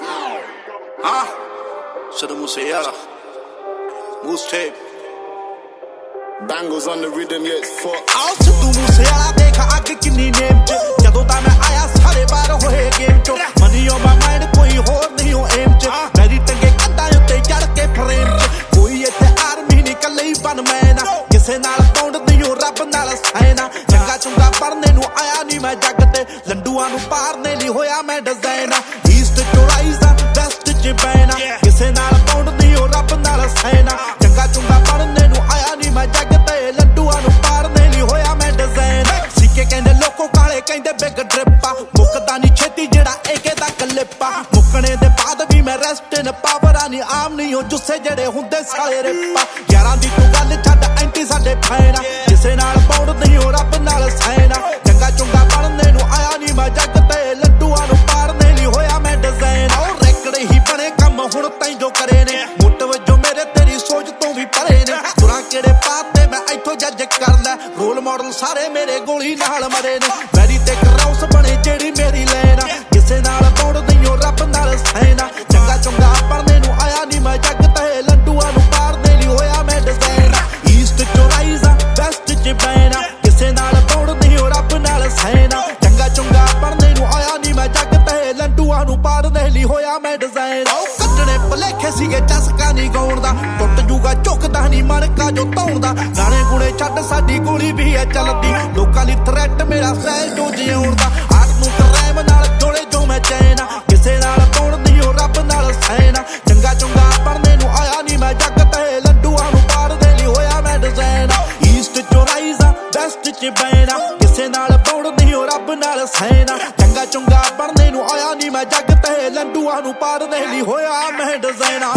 Ah, huh? Shoulda Musiala. Moose tape. Bangles on the rhythm, yeah, it's fuck. ਆਓ ਸਿੱਧੂ ਮੂਸੇਵਾਲਾ ਦੇਖ ਅੱਗ ਕਿੰਨੀ ਨੇਮ ਚ ਜਦੋਂ ਤਾਂ ਮੈਂ ਆਇਆ ਸਾਰੇ ਬਾਹਰ ਹੋਏ ਗੇਮ ਚ ਮਨੀ ਔਨ ਮਾਈਂਡ ਕੋਈ ਹੋਰ ਨਹੀਂ ਹੋ ਏਮ ਚ ਮੇਰੀ ਟੰਗੇ ਕੰਧਾਂ ਉੱਤੇ ਚੜ ਕੇ ਫਰੇਮ ਚ ਕੋਈ ਇੱਥੇ ਆਰਮੀ ਨਹੀਂ ਕੱਲੇ ਹੀ ਬਨ ਮੈਂ ਨਾ ਕਿਸੇ ਨਾਲ ਪੌਂਡ ਨਹੀਂ ਹੋ ਰੱਬ ਨਾਲ ਸੈਨਾ ਚੰਗਾ ਚੁੰਗਾ ਪੜਨੇ ਨੂੰ ਆਇਆ ਨਹੀਂ ਮੈਂ ਜੱਗ ਤੇ। ਲੰਡੂਆਂ ਨੂੰ ਪਾਰਨੇ ਲਈ ਹੋਇਆ ਮੈਂ ਡਿਜ਼ਾਈਨ ਈਸਟ ਚੋਂ ਰਾਈਜ਼ ਆ ਵੈਸਟ ਚ ਬੈਨਾ ਕਿਸੇ ਨਾਲ ਪੌਂਡ ਨਹੀਂ ਰੱਬ ਨਾਲ ਸੈਨਾ ਚੰਗਾ ਚੁੰਗਾ ਪੜਨੇ ਨੂੰ ਆਇਆ ਨਹੀਂ ਮੈਂ ਜੱਗ ਤੇ। ਲੰਡੂਆਂ ਨੂੰ ਪਾਰਨੇ ਲਈ ਹੋਇਆ ਮੈਂ ਡਿਜ਼ਾਈਨ ਸਿੱਕੇ ਕਹਿੰਦੇ ਲੋਕੋ ਕਾਲੇ ਕਹਿੰਦੇ ਬਿਗ ਡ੍ਰਿਪਾ ਮੁੱਕਦਾ ਨਹੀਂ ਛੇਤੀ ਜਿਹੜਾ ਏਕੇ ਦਾ ਕਲਿੱਪਾ ਮੁੱਕਣੇ ਦੇ ਬਾਅਦ ਵੀ ਮੈਂ ਰੈਸਟ ਇਨ ਪਾਵਰ ਨਹੀਂ ਆਮ ਨਹੀਂ ਹੋ ਜੁੱਸੇ ਜਿਹੜੇ ਹੁੰਦੇ ਸਾਲੇ ਰਿਪਾ ਯਾਰਾਂ ਦੀ ਤੂੰ ਗੱਲ ਛੱਡ ਸਾਡੇ ਫੈਨਾ ਕਿਸੇ ਨਾਲ ਪੌੜ ਹੋ ਰੱਬ ਨਾਲ ਸੈਨਾ ਚੰਗਾ ਚੁੰਗਾ ਪੜਨੇ ਨੂੰ ਆਇਆ ਨਹੀਂ ਮੈਂ, ਜੱਗ ਤੇ ਲੱਡੂਆਂ ਨੂੰ ਪਾਰਨੇ ਲਈ ਹੋਇਆ ਮੈਂ ਡਿਜ਼ਾਈਨ ਉਹ ਰੈਕੜ ਹੀ ਬਣੇ ਕੰਮ ਹੁਣ ਤੈਂ ਜੋ ਕਰੇ ਨੇ। ਮੁੱਟ ਵਜੋਂ ਮੇਰੇ ਤੇਰੀ ਸੋਚ ਤੋਂ ਵੀ ਪਰੇ ਨੇ। ਤੁਰਾਂ ਕਿਹੜੇ ਪਾਤੇ ਮੈਂ ਇੱਥੋਂ ਜੱਜ ਕਰਦਾ ਰੋਲ ਮਾਡਲ ਸਾਰੇ ਮੇਰੇ ਗੋਲੀ ਨਾਲ ਮਰੇ ਨੇ। ਮੈਰੀ ਤੇ ਕਰਾਉਸ ਬਣੇ ਤੇ ਨੂੰ ਪਾਰਦੇ ਲਈ ਹੋਇਆ ਮੈਂ ਡਿਜ਼ਾਈਨ ਉਹ ਭਲੇਖੇ ਸੀਗੇ, ਚਸਕਾ ਨਹੀਂ ਗਾਉਣ ਦਾ। ਟੁੱਟ ਜੂਗਾ, ਝੁਕਦਾ ਨਹੀਂ, ਮਣਕਾ ਜੋ ਧੌਣ ਗਾਣੇ ਗੁਣੇ ਛੱਡ, ਸਾਡੀ ਗੋਲੀ ਵੀ ਐ ਚੱਲਦੀ। ਲੋਕਾਂ ਲਈ ਥ੍ਰੈਟ ਮੇਰਾ ਸਹਿ ਜੋ ਜਿਉਣ ਦਾ। ਆਟ ਨੂੰ ਕਰੈਮ ਨਾਲ ਜੋੜੇ ਜੋ ਮੈਂ ਚੈਨਾ ਕਿਸੇ ਨਾਲ ਪੌਣ ਨਹੀਂ ਰੱਬ ਨਾਲ ਸੈਨਾ ਚੰਗਾ ਚੰਗਾ ਪੜਨੇ ਨੂੰ ਆਇਆ ਨਹੀਂ ਮੈਂ ਜੱਗ ਤੇ। ਲੱਡੂਆਂ ਨੂੰ ਪਾੜਦੇ ਲਈ ਹੋਇਆ ਮੈਂ ਡਿਜ਼ਾਈਨ ਈਸਟ ਚੋ ਰਾਈਜ਼ਾ ਵੈਸਟ ਚ ਬੈਨਾ ਕਿਸੇ ਨਾਲ ਪੌੜ ਨਹੀਂ ਰੱਬ ਨਾਲ ਸੈਨਾ ਚੰਗਾ ਚੰਗਾ ਪੜਨੇ ਨੂੰ ਨਹੀਂ ਮੈਂ ਜੱਗ ਤੇ ਲੰਡੂਆਂ ਨੂੰ ਪਾਰ ਦੇ ਲਈ ਹੋਇਆ ਮੈਂ ਡਿਜ਼ਾਈਨਾ